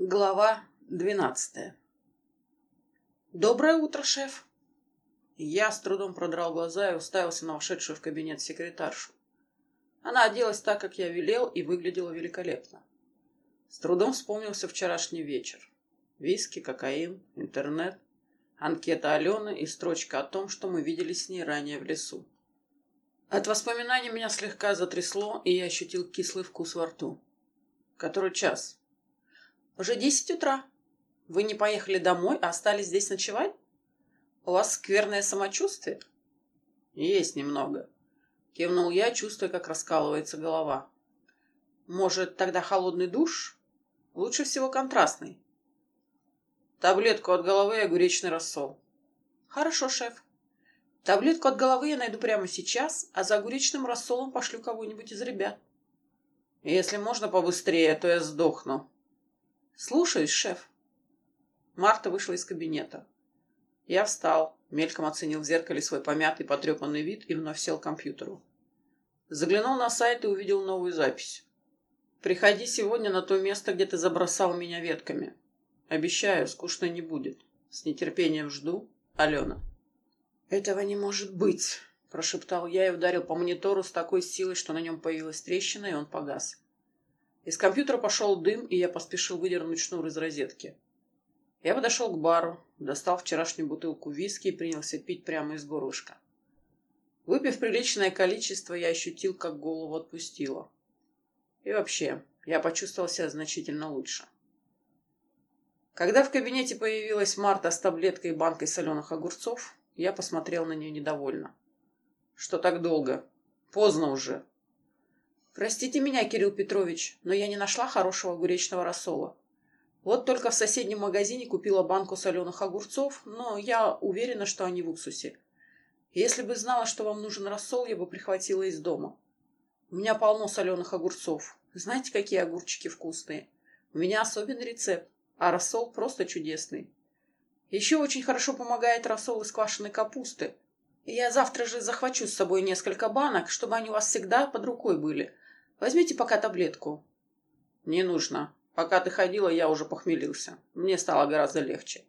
Глава двенадцатая «Доброе утро, шеф!» Я с трудом продрал глаза и уставился на вошедшую в кабинет секретаршу. Она оделась так, как я велел, и выглядела великолепно. С трудом вспомнился вчерашний вечер. Виски, кокаин, интернет, анкета Алены и строчка о том, что мы виделись с ней ранее в лесу. От воспоминаний меня слегка затрясло, и я ощутил кислый вкус во рту. Который час? Уже десять утра. Вы не поехали домой, а остались здесь ночевать? У вас скверное самочувствие? Есть немного. Кивнул я, чувствуя, как раскалывается голова. Может, тогда холодный душ? Лучше всего контрастный. Таблетку от головы и огуречный рассол. Хорошо, шеф. Таблетку от головы я найду прямо сейчас, а за огуречным рассолом пошлю кого-нибудь из ребят. Если можно побыстрее, а то я сдохну. «Слушаюсь, шеф». Марта вышла из кабинета. Я встал, мельком оценил в зеркале свой помятый, потрепанный вид и вновь сел к компьютеру. Заглянул на сайт и увидел новую запись. «Приходи сегодня на то место, где ты забросал меня ветками. Обещаю, скучно не будет. С нетерпением жду. Алена». «Этого не может быть», – прошептал я и ударил по монитору с такой силой, что на нем появилась трещина, и он погас. Из компьютера пошел дым, и я поспешил выдернуть шнур из розетки. Я подошел к бару, достал вчерашнюю бутылку виски и принялся пить прямо из горлышка. Выпив приличное количество, я ощутил, как голову отпустило. И вообще, я почувствовал себя значительно лучше. Когда в кабинете появилась Марта с таблеткой и банкой соленых огурцов, я посмотрел на нее недовольно. «Что так долго? Поздно уже. «Простите меня, Кирилл Петрович, но я не нашла хорошего огуречного рассола. Вот только в соседнем магазине купила банку соленых огурцов, но я уверена, что они в уксусе. Если бы знала, что вам нужен рассол, я бы прихватила из дома. У меня полно соленых огурцов. Знаете, какие огурчики вкусные? У меня особенный рецепт, а рассол просто чудесный. Еще очень хорошо помогает рассол из квашеной капусты. Я завтра же захвачу с собой несколько банок, чтобы они у вас всегда под рукой были. Возьмите пока таблетку. Не нужно. Пока ты ходила, я уже похмелился. Мне стало гораздо легче.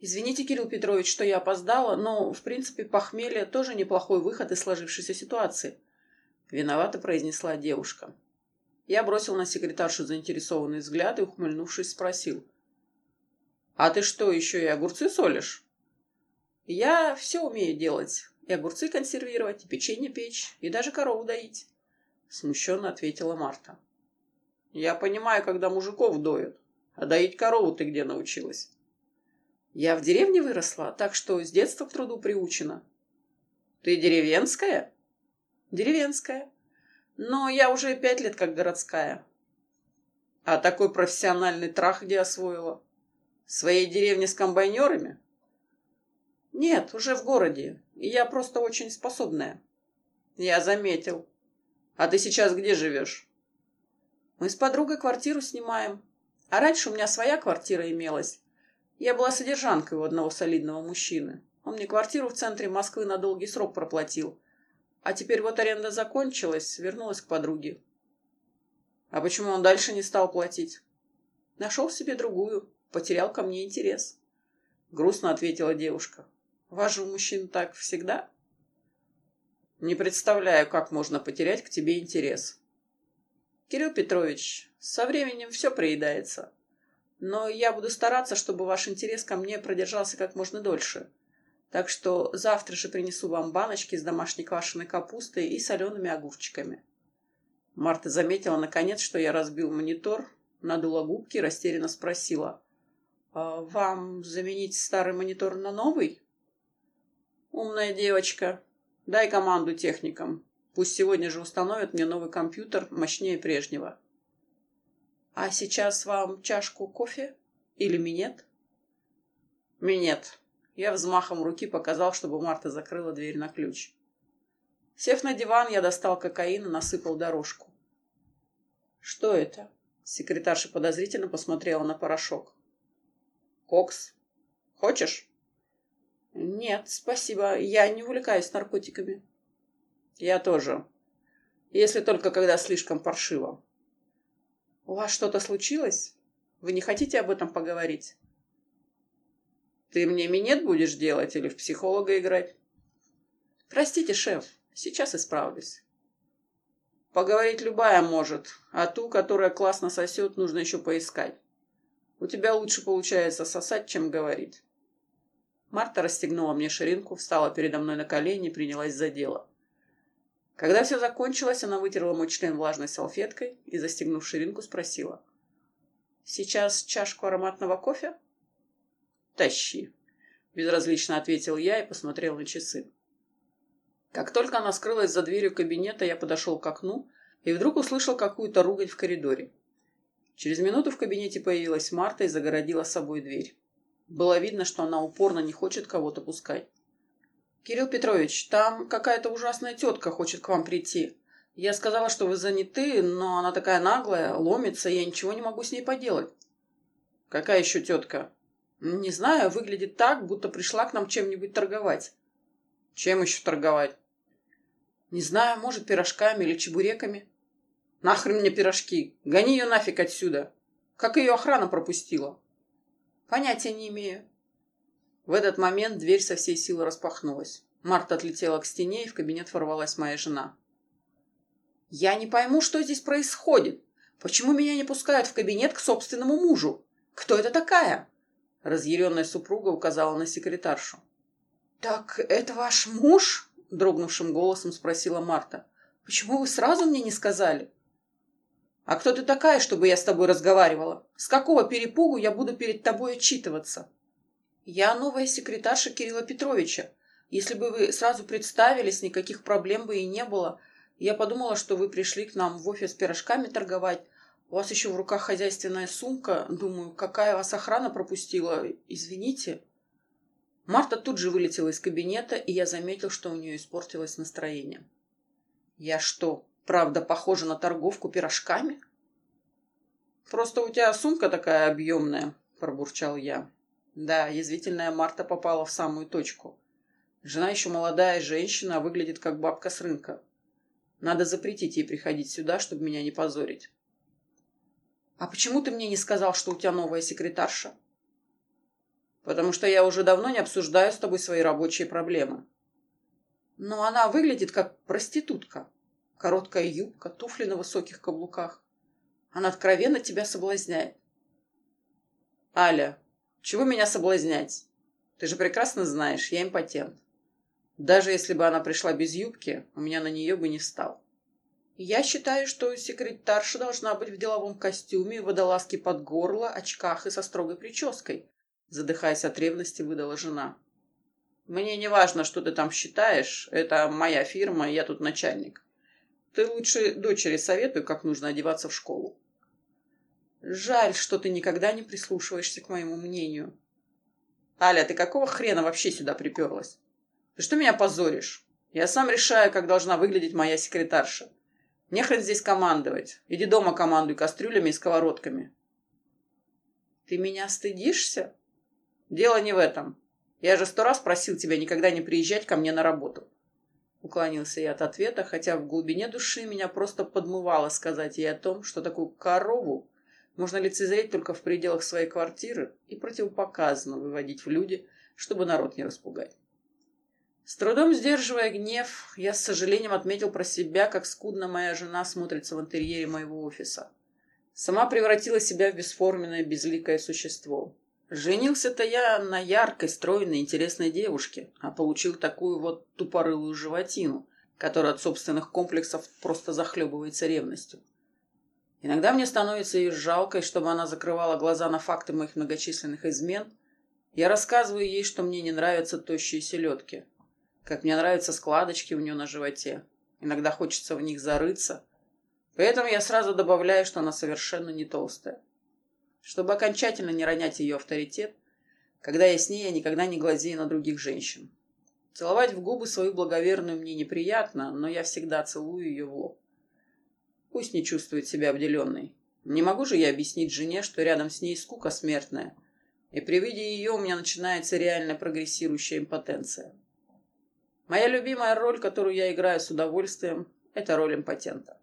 Извините, Кирилл Петрович, что я опоздала, но, в принципе, похмелье тоже неплохой выход из сложившейся ситуации. Виновато произнесла девушка. Я бросил на секретаршу заинтересованный взгляд и, ухмыльнувшись, спросил. «А ты что, еще и огурцы солишь?» «Я все умею делать. И огурцы консервировать, и печенье печь, и даже корову доить. Смущенно ответила Марта. Я понимаю, когда мужиков доют. А доить корову ты где научилась? Я в деревне выросла, так что с детства к труду приучена. Ты деревенская? Деревенская. Но я уже пять лет как городская. А такой профессиональный трах где освоила? В своей деревне с комбайнерами? Нет, уже в городе. Я просто очень способная. Я заметил. А ты сейчас где живешь? Мы с подругой квартиру снимаем. А раньше у меня своя квартира имелась. Я была содержанкой у одного солидного мужчины. Он мне квартиру в центре Москвы на долгий срок проплатил. А теперь вот аренда закончилась, вернулась к подруге. А почему он дальше не стал платить? Нашел себе другую, потерял ко мне интерес. Грустно ответила девушка. Же мужчин так всегда? Не представляю, как можно потерять к тебе интерес. Кирилл Петрович, со временем все приедается. Но я буду стараться, чтобы ваш интерес ко мне продержался как можно дольше. Так что завтра же принесу вам баночки с домашней квашеной капустой и солеными огурчиками. Марта заметила, наконец, что я разбил монитор, надула губки и растерянно спросила. «А «Вам заменить старый монитор на новый?» «Умная девочка. Дай команду техникам. Пусть сегодня же установят мне новый компьютер мощнее прежнего. А сейчас вам чашку кофе или минет? Минет. Я взмахом руки показал, чтобы Марта закрыла дверь на ключ. Сев на диван, я достал кокаин и насыпал дорожку. Что это? Секретарша подозрительно посмотрела на порошок. Кокс. Хочешь? Нет, спасибо. Я не увлекаюсь наркотиками. Я тоже. Если только когда слишком паршиво. У вас что-то случилось? Вы не хотите об этом поговорить? Ты мне минет будешь делать или в психолога играть? Простите, шеф, сейчас исправлюсь. Поговорить любая может, а ту, которая классно сосет, нужно еще поискать. У тебя лучше получается сосать, чем говорить. Марта расстегнула мне ширинку, встала передо мной на колени и принялась за дело. Когда все закончилось, она вытерла мой член влажной салфеткой и, застегнув ширинку, спросила. «Сейчас чашку ароматного кофе?» «Тащи», — безразлично ответил я и посмотрел на часы. Как только она скрылась за дверью кабинета, я подошел к окну и вдруг услышал какую-то ругань в коридоре. Через минуту в кабинете появилась Марта и загородила собой дверь. Было видно, что она упорно не хочет кого-то пускать. «Кирилл Петрович, там какая-то ужасная тетка хочет к вам прийти. Я сказала, что вы заняты, но она такая наглая, ломится, я ничего не могу с ней поделать». «Какая еще тетка?» «Не знаю, выглядит так, будто пришла к нам чем-нибудь торговать». «Чем еще торговать?» «Не знаю, может, пирожками или чебуреками». «Нахрен мне пирожки! Гони ее нафиг отсюда!» «Как ее охрана пропустила?» «Понятия не имею». В этот момент дверь со всей силы распахнулась. Марта отлетела к стене, и в кабинет ворвалась моя жена. «Я не пойму, что здесь происходит. Почему меня не пускают в кабинет к собственному мужу? Кто это такая?» Разъяренная супруга указала на секретаршу. «Так это ваш муж?» – дрогнувшим голосом спросила Марта. «Почему вы сразу мне не сказали?» «А кто ты такая, чтобы я с тобой разговаривала? С какого перепугу я буду перед тобой отчитываться?» «Я новая секретарша Кирилла Петровича. Если бы вы сразу представились, никаких проблем бы и не было. Я подумала, что вы пришли к нам в офис пирожками торговать. У вас еще в руках хозяйственная сумка. Думаю, какая вас охрана пропустила? Извините». Марта тут же вылетела из кабинета, и я заметил, что у нее испортилось настроение. «Я что, правда похожа на торговку пирожками?» «Просто у тебя сумка такая объемная», – пробурчал я. Да, язвительная Марта попала в самую точку. Жена еще молодая женщина, а выглядит как бабка с рынка. Надо запретить ей приходить сюда, чтобы меня не позорить. «А почему ты мне не сказал, что у тебя новая секретарша?» «Потому что я уже давно не обсуждаю с тобой свои рабочие проблемы». «Но она выглядит как проститутка. Короткая юбка, туфли на высоких каблуках. Она откровенно тебя соблазняет». «Аля, чего меня соблазнять? Ты же прекрасно знаешь, я импотент. Даже если бы она пришла без юбки, у меня на нее бы не встал. Я считаю, что секретарша должна быть в деловом костюме, водолазке под горло, очках и со строгой прической, задыхаясь от ревности, выдала жена. Мне не важно, что ты там считаешь, это моя фирма, я тут начальник. Ты лучше дочери советуй, как нужно одеваться в школу. Жаль, что ты никогда не прислушиваешься к моему мнению. Аля, ты какого хрена вообще сюда приперлась? Ты что меня позоришь? Я сам решаю, как должна выглядеть моя секретарша. Не хрен здесь командовать. Иди дома командуй кастрюлями и сковородками. Ты меня стыдишься? Дело не в этом. Я же сто раз просил тебя никогда не приезжать ко мне на работу. Уклонился я от ответа, хотя в глубине души меня просто подмывало сказать ей о том, что такую корову можно лицезреть только в пределах своей квартиры и противопоказано выводить в люди, чтобы народ не распугать. С трудом сдерживая гнев, я с сожалением отметил про себя, как скудно моя жена смотрится в интерьере моего офиса. Сама превратила себя в бесформенное, безликое существо. Женился-то я на яркой, стройной, интересной девушке, а получил такую вот тупорылую животину, которая от собственных комплексов просто захлебывается ревностью. Иногда мне становится ее жалко, и чтобы она закрывала глаза на факты моих многочисленных измен, я рассказываю ей, что мне не нравятся тощие селедки, как мне нравятся складочки у нее на животе. Иногда хочется в них зарыться. Поэтому я сразу добавляю, что она совершенно не толстая. Чтобы окончательно не ронять ее авторитет, когда я с ней, я никогда не глазею на других женщин. Целовать в губы свою благоверную мне неприятно, но я всегда целую ее в лоб. Пусть не чувствует себя обделенной. Не могу же я объяснить жене, что рядом с ней скука смертная, и при виде ее у меня начинается реально прогрессирующая импотенция. Моя любимая роль, которую я играю с удовольствием, это роль импотента.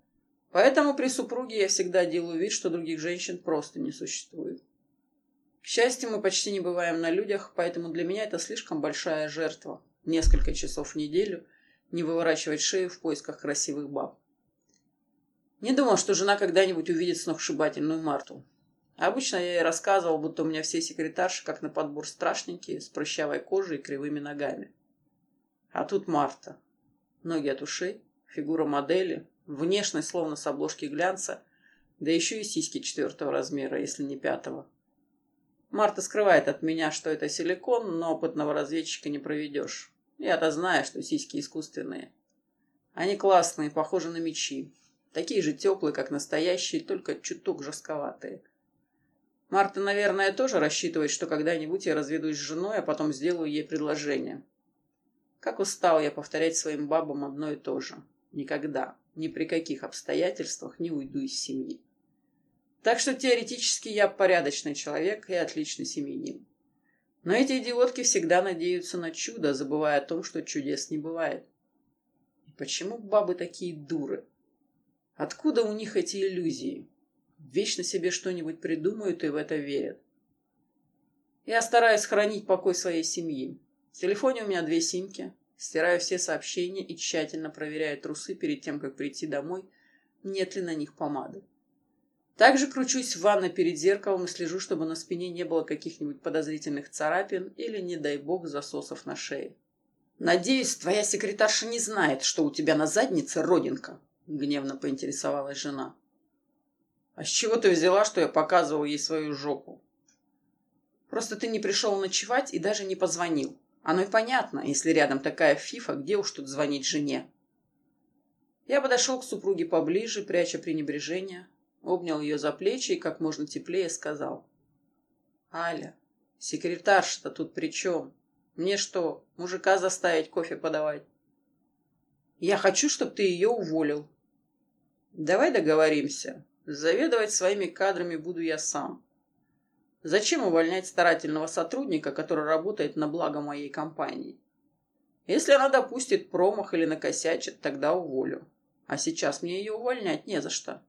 Поэтому при супруге я всегда делаю вид, что других женщин просто не существует. К счастью, мы почти не бываем на людях, поэтому для меня это слишком большая жертва. Несколько часов в неделю не выворачивать шею в поисках красивых баб. Не думал, что жена когда-нибудь увидит сногсшибательную Марту. Обычно я ей рассказывал, будто у меня все секретарши, как на подбор страшненькие, с прыщавой кожей и кривыми ногами. А тут Марта. Ноги от ушей, фигура модели, внешность словно с обложки глянца, да еще и сиськи четвертого размера, если не пятого. Марта скрывает от меня, что это силикон, но опытного разведчика не проведешь. Я-то знаю, что сиськи искусственные. Они классные, похожи на мечи. Такие же теплые, как настоящие, только чуток жестковатые. Марта, наверное, тоже рассчитывает, что когда-нибудь я разведусь с женой, а потом сделаю ей предложение. Как устал я повторять своим бабам одно и то же. Никогда, ни при каких обстоятельствах не уйду из семьи. Так что теоретически я порядочный человек и отличный семьянин. Но эти идиотки всегда надеются на чудо, забывая о том, что чудес не бывает. И почему бабы такие дуры? Откуда у них эти иллюзии? Вечно себе что-нибудь придумают и в это верят. Я стараюсь хранить покой своей семьи. В телефоне у меня две симки. Стираю все сообщения и тщательно проверяю трусы перед тем, как прийти домой, нет ли на них помады. Также кручусь в ванной перед зеркалом и слежу, чтобы на спине не было каких-нибудь подозрительных царапин или, не дай бог, засосов на шее. «Надеюсь, твоя секретарша не знает, что у тебя на заднице родинка», — гневно поинтересовалась жена. «А с чего ты взяла, что я показывал ей свою жопу?» «Просто ты не пришел ночевать и даже не позвонил. Оно и понятно, если рядом такая фифа, где уж тут звонить жене?» Я подошел к супруге поближе, пряча пренебрежение, обнял ее за плечи и как можно теплее сказал. «Аля, секретарша-то тут при чем? Мне что, мужика заставить кофе подавать?» «Я хочу, чтобы ты ее уволил», Давай договоримся. Заведовать своими кадрами буду я сам. Зачем увольнять старательного сотрудника, который работает на благо моей компании? Если она допустит промах или накосячит, тогда уволю. А сейчас мне ее увольнять не за что.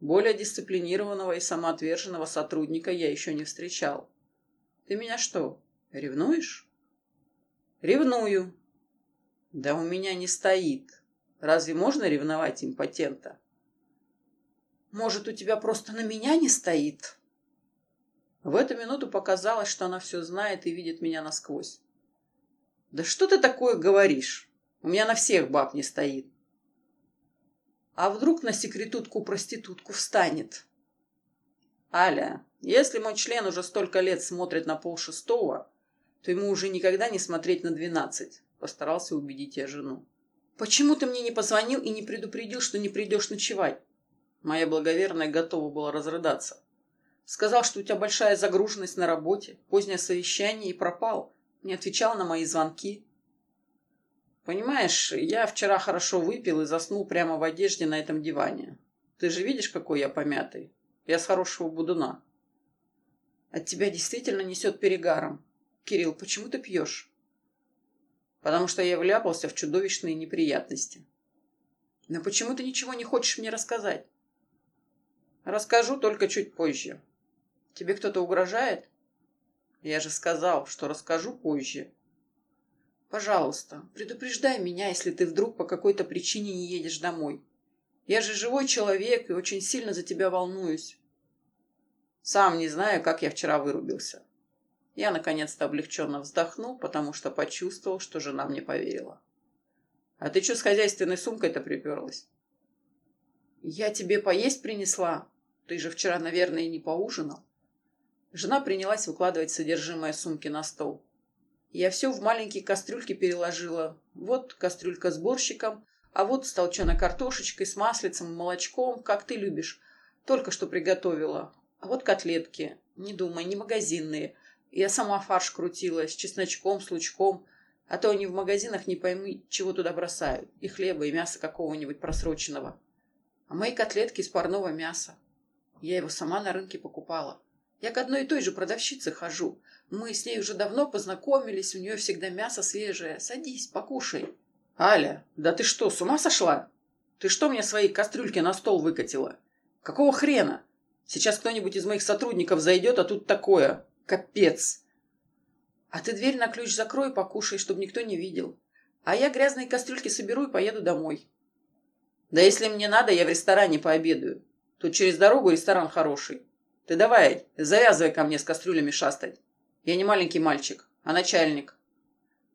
Более дисциплинированного и самоотверженного сотрудника я еще не встречал. Ты меня что, ревнуешь? Ревную. Да у меня не стоит. Разве можно ревновать импотента? Может, у тебя просто на меня не стоит? В эту минуту показалось, что она все знает и видит меня насквозь. Да что ты такое говоришь? У меня на всех баб не стоит. А вдруг на секретутку-проститутку встанет? Аля, если мой член уже столько лет смотрит на полшестого, то ему уже никогда не смотреть на двенадцать, постарался убедить я жену. Почему ты мне не позвонил и не предупредил, что не придешь ночевать? Моя благоверная готова была разрыдаться. Сказал, что у тебя большая загруженность на работе, позднее совещание и пропал. Не отвечал на мои звонки. Понимаешь, я вчера хорошо выпил и заснул прямо в одежде на этом диване. Ты же видишь, какой я помятый? Я с хорошего будуна. От тебя действительно несет перегаром. Кирилл, почему ты пьешь? потому что я вляпался в чудовищные неприятности. Но почему ты ничего не хочешь мне рассказать? Расскажу только чуть позже. Тебе кто-то угрожает? Я же сказал, что расскажу позже. Пожалуйста, предупреждай меня, если ты вдруг по какой-то причине не едешь домой. Я же живой человек и очень сильно за тебя волнуюсь. Сам не знаю, как я вчера вырубился. Я наконец-то облегченно вздохнул, потому что почувствовал, что жена мне поверила. «А ты что с хозяйственной сумкой-то приперлась?» «Я тебе поесть принесла. Ты же вчера, наверное, не поужинал». Жена принялась выкладывать содержимое сумки на стол. Я все в маленькие кастрюльки переложила. Вот кастрюлька с борщиком, а вот с толченой картошечкой, с маслицем, молочком, как ты любишь. Только что приготовила. А вот котлетки. Не думай, не магазинные. Я сама фарш крутила с чесночком, с лучком, а то они в магазинах не пойму, чего туда бросают. И хлеба, и мяса какого-нибудь просроченного. А мои котлетки из парного мяса. Я его сама на рынке покупала. Я к одной и той же продавщице хожу. Мы с ней уже давно познакомились, у нее всегда мясо свежее. Садись, покушай. Аля, да ты что, с ума сошла? Ты что мне свои кастрюльки на стол выкатила? Какого хрена? Сейчас кто-нибудь из моих сотрудников зайдет, а тут такое. Капец. А ты дверь на ключ закрой покушай, чтобы никто не видел. А я грязные кастрюльки соберу и поеду домой. Да если мне надо, я в ресторане пообедаю. Тут через дорогу ресторан хороший. Ты давай, завязывай ко мне с кастрюлями шастать. Я не маленький мальчик, а начальник.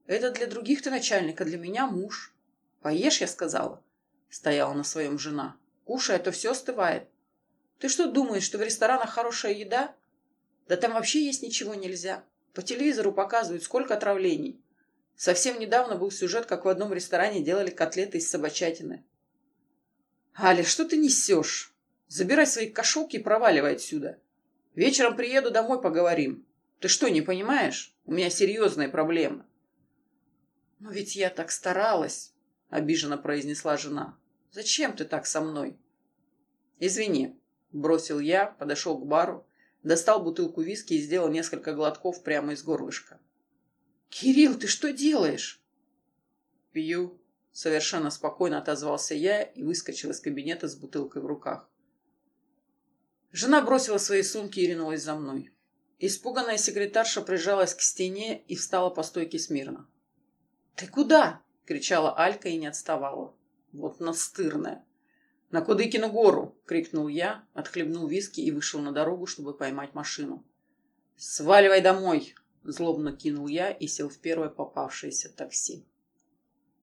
Это для других ты начальник, а для меня муж. Поешь, я сказала. Стояла на своем жена. Кушай, а то все остывает. Ты что думаешь, что в ресторанах хорошая еда? Да там вообще есть ничего нельзя. По телевизору показывают, сколько отравлений. Совсем недавно был сюжет, как в одном ресторане делали котлеты из собачатины. «Аля, что ты несешь? Забирай свои кошелки и проваливай отсюда. Вечером приеду домой, поговорим. Ты что, не понимаешь? У меня серьезные проблемы». «Но ведь я так старалась», — обиженно произнесла жена. «Зачем ты так со мной?» «Извини», — бросил я, подошел к бару, достал бутылку виски и сделал несколько глотков прямо из горлышка. «Кирилл, ты что делаешь?» «Пью», — совершенно спокойно отозвался я и выскочил из кабинета с бутылкой в руках. Жена бросила свои сумки и ринулась за мной. Испуганная секретарша прижалась к стене и встала по стойке смирно. «Ты куда?» — кричала Алька и не отставала. «Вот настырная!» «На Кудыкину гору!» — крикнул я, отхлебнул виски и вышел на дорогу, чтобы поймать машину. «Сваливай домой!» Злобно кинул я и сел в первое попавшееся такси.